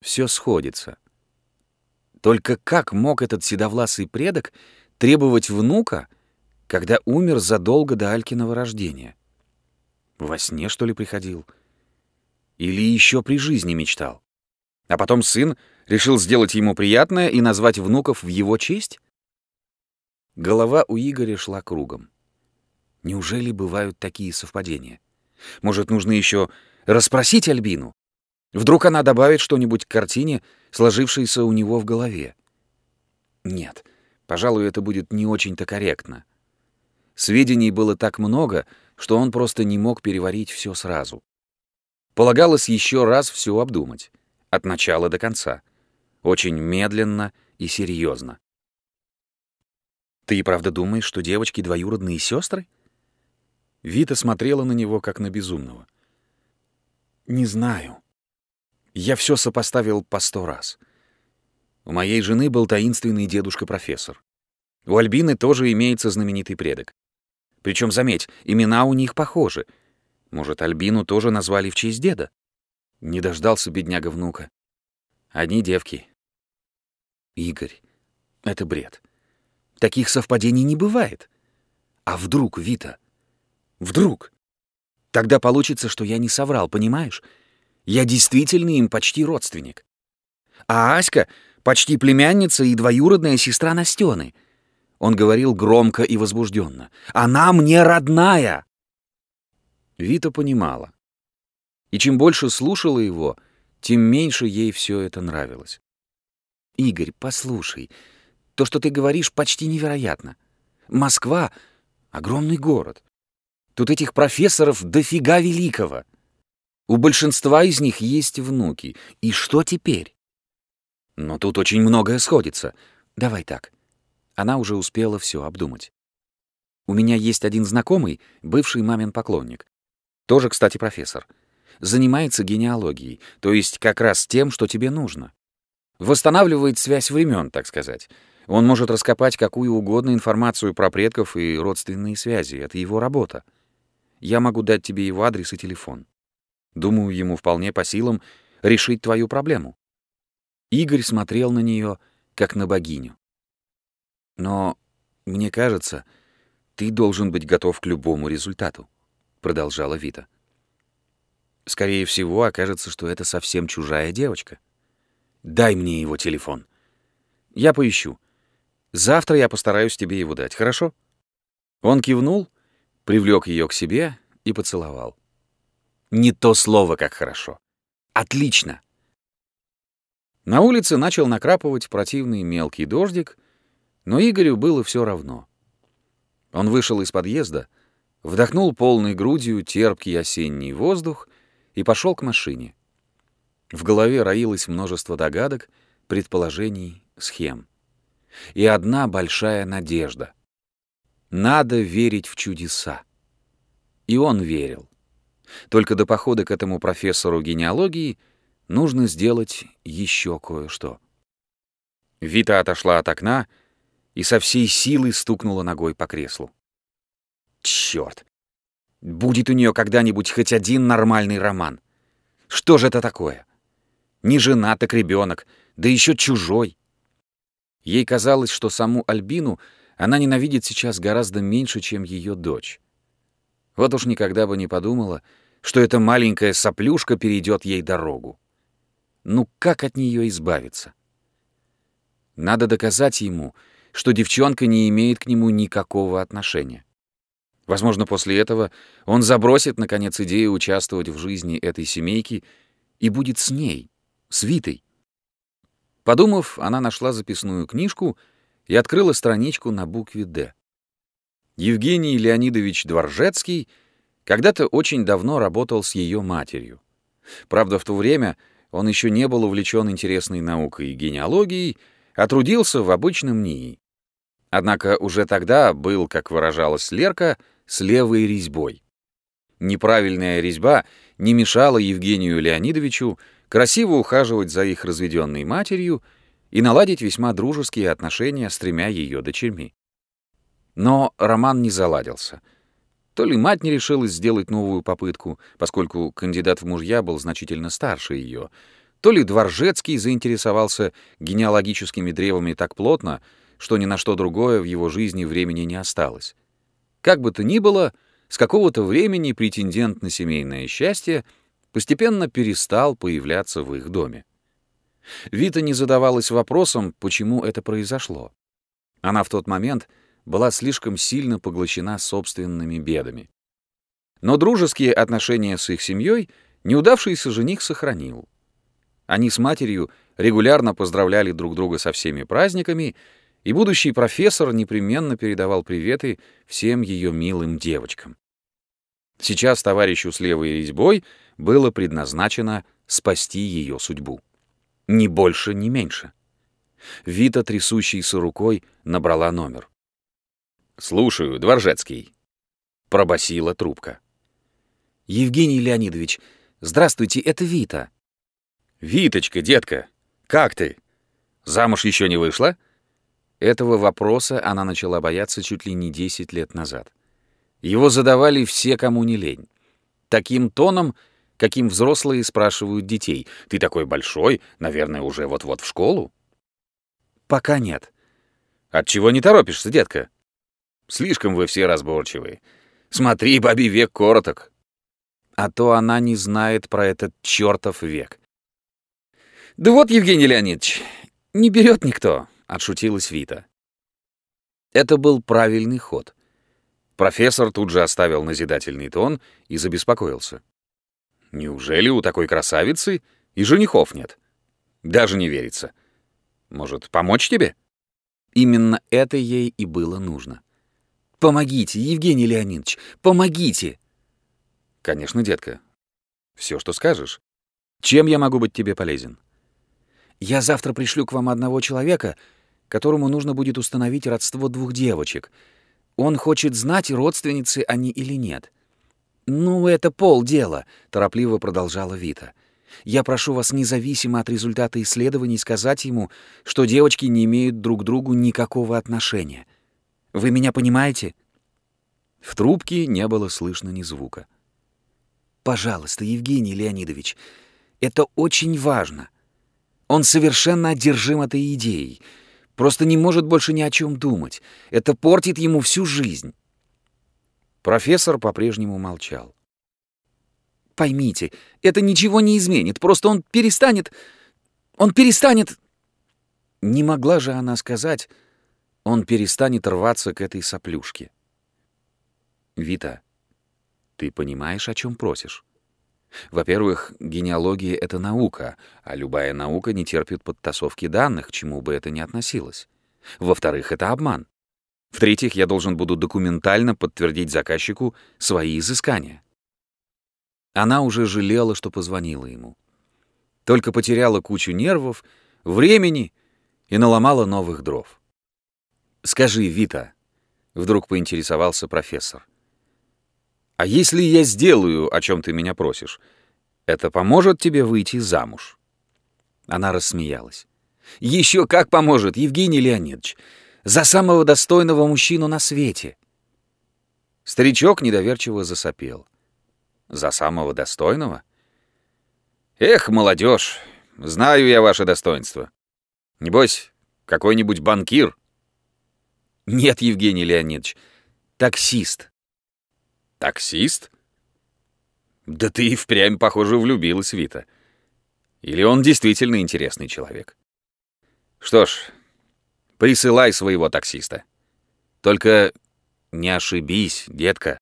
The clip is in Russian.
Все сходится. Только как мог этот седовласый предок требовать внука, когда умер задолго до Алькиного рождения? Во сне, что ли, приходил? Или еще при жизни мечтал? А потом сын решил сделать ему приятное и назвать внуков в его честь? Голова у Игоря шла кругом. Неужели бывают такие совпадения? Может, нужно еще расспросить Альбину? Вдруг она добавит что-нибудь к картине, сложившейся у него в голове? Нет, пожалуй, это будет не очень-то корректно. Сведений было так много, что он просто не мог переварить все сразу. Полагалось еще раз все обдумать, от начала до конца, очень медленно и серьезно. «Ты и правда думаешь, что девочки двоюродные сестры?» Вита смотрела на него, как на безумного. «Не знаю. Я все сопоставил по сто раз. У моей жены был таинственный дедушка-профессор. У Альбины тоже имеется знаменитый предок. Причем, заметь, имена у них похожи. Может, Альбину тоже назвали в честь деда? Не дождался бедняга внука. Одни девки. Игорь, это бред. Таких совпадений не бывает. А вдруг, Вита? Вдруг? Тогда получится, что я не соврал, понимаешь? Я действительно им почти родственник. А Аська — почти племянница и двоюродная сестра Настены — он говорил громко и возбужденно. «Она мне родная!» Вита понимала. И чем больше слушала его, тем меньше ей все это нравилось. «Игорь, послушай, то, что ты говоришь, почти невероятно. Москва — огромный город. Тут этих профессоров дофига великого. У большинства из них есть внуки. И что теперь? Но тут очень многое сходится. Давай так. Она уже успела все обдумать. У меня есть один знакомый, бывший мамин поклонник. Тоже, кстати, профессор. Занимается генеалогией, то есть как раз тем, что тебе нужно. Восстанавливает связь времен, так сказать. Он может раскопать какую угодно информацию про предков и родственные связи. Это его работа. Я могу дать тебе его адрес и телефон. Думаю, ему вполне по силам решить твою проблему. Игорь смотрел на нее, как на богиню. Но мне кажется, ты должен быть готов к любому результату, продолжала Вита. Скорее всего, окажется, что это совсем чужая девочка. Дай мне его телефон. Я поищу. Завтра я постараюсь тебе его дать, хорошо? Он кивнул, привлек ее к себе и поцеловал. Не то слово, как хорошо. Отлично. На улице начал накрапывать противный мелкий дождик, но Игорю было все равно. Он вышел из подъезда, вдохнул полной грудью терпкий осенний воздух и пошел к машине. В голове роилось множество догадок, предположений, схем. И одна большая надежда. Надо верить в чудеса. И он верил. Только до похода к этому профессору генеалогии нужно сделать еще кое-что. Вита отошла от окна и со всей силы стукнула ногой по креслу. Черт! Будет у нее когда-нибудь хоть один нормальный роман. Что же это такое? Не жена, так ребенок, да еще чужой. Ей казалось, что саму Альбину она ненавидит сейчас гораздо меньше, чем ее дочь. Вот уж никогда бы не подумала, что эта маленькая соплюшка перейдет ей дорогу. Ну как от нее избавиться? Надо доказать ему, что девчонка не имеет к нему никакого отношения. Возможно, после этого он забросит, наконец, идею участвовать в жизни этой семейки и будет с ней, с Витой. Подумав, она нашла записную книжку и открыла страничку на букве «Д». Евгений Леонидович Дворжецкий когда-то очень давно работал с ее матерью. Правда, в то время он еще не был увлечен интересной наукой и генеалогией, а трудился в обычном НИИ. Однако уже тогда был, как выражалась Лерка, с левой резьбой. Неправильная резьба не мешала Евгению Леонидовичу красиво ухаживать за их разведенной матерью и наладить весьма дружеские отношения с тремя ее дочерьми. Но роман не заладился. То ли мать не решилась сделать новую попытку, поскольку кандидат в мужья был значительно старше ее, То ли Дворжецкий заинтересовался генеалогическими древами так плотно, что ни на что другое в его жизни времени не осталось. Как бы то ни было, с какого-то времени претендент на семейное счастье постепенно перестал появляться в их доме. Вита не задавалась вопросом, почему это произошло. Она в тот момент была слишком сильно поглощена собственными бедами. Но дружеские отношения с их семьей неудавшийся жених сохранил. Они с матерью регулярно поздравляли друг друга со всеми праздниками, и будущий профессор непременно передавал приветы всем ее милым девочкам. Сейчас товарищу с левой резьбой было предназначено спасти ее судьбу. Ни больше, ни меньше. Вита, трясущейся рукой, набрала номер. «Слушаю, Дворжецкий», — пробасила трубка. «Евгений Леонидович, здравствуйте, это Вита». «Виточка, детка, как ты? Замуж еще не вышла?» Этого вопроса она начала бояться чуть ли не 10 лет назад. Его задавали все, кому не лень. Таким тоном, каким взрослые спрашивают детей. «Ты такой большой, наверное, уже вот-вот в школу?» «Пока нет». «Отчего не торопишься, детка?» «Слишком вы все разборчивые. Смотри, бабий век короток». А то она не знает про этот чертов век. «Да вот, Евгений Леонидович, не берет никто», — отшутилась Вита. Это был правильный ход — Профессор тут же оставил назидательный тон и забеспокоился. «Неужели у такой красавицы и женихов нет? Даже не верится. Может, помочь тебе?» Именно это ей и было нужно. «Помогите, Евгений Леонидович, помогите!» «Конечно, детка. Все, что скажешь. Чем я могу быть тебе полезен?» «Я завтра пришлю к вам одного человека, которому нужно будет установить родство двух девочек — он хочет знать, родственницы они или нет. «Ну, это полдела», — торопливо продолжала Вита. «Я прошу вас независимо от результата исследований сказать ему, что девочки не имеют друг к другу никакого отношения. Вы меня понимаете?» В трубке не было слышно ни звука. «Пожалуйста, Евгений Леонидович, это очень важно. Он совершенно одержим этой идеей. Просто не может больше ни о чем думать. Это портит ему всю жизнь. Профессор по-прежнему молчал. Поймите, это ничего не изменит. Просто он перестанет... Он перестанет... Не могла же она сказать, он перестанет рваться к этой соплюшке. Вита, ты понимаешь, о чем просишь? Во-первых, генеалогия — это наука, а любая наука не терпит подтасовки данных, чему бы это ни относилось. Во-вторых, это обман. В-третьих, я должен буду документально подтвердить заказчику свои изыскания. Она уже жалела, что позвонила ему. Только потеряла кучу нервов, времени и наломала новых дров. «Скажи, Вита», — вдруг поинтересовался профессор, а если я сделаю, о чем ты меня просишь, это поможет тебе выйти замуж?» Она рассмеялась. «Еще как поможет, Евгений Леонидович! За самого достойного мужчину на свете!» Старичок недоверчиво засопел. «За самого достойного?» «Эх, молодежь, знаю я ваше достоинство. Небось, какой-нибудь банкир?» «Нет, Евгений Леонидович, таксист. Таксист? Да ты и впрямь, похоже, влюбилась, Вита. Или он действительно интересный человек? Что ж, присылай своего таксиста. Только не ошибись, детка.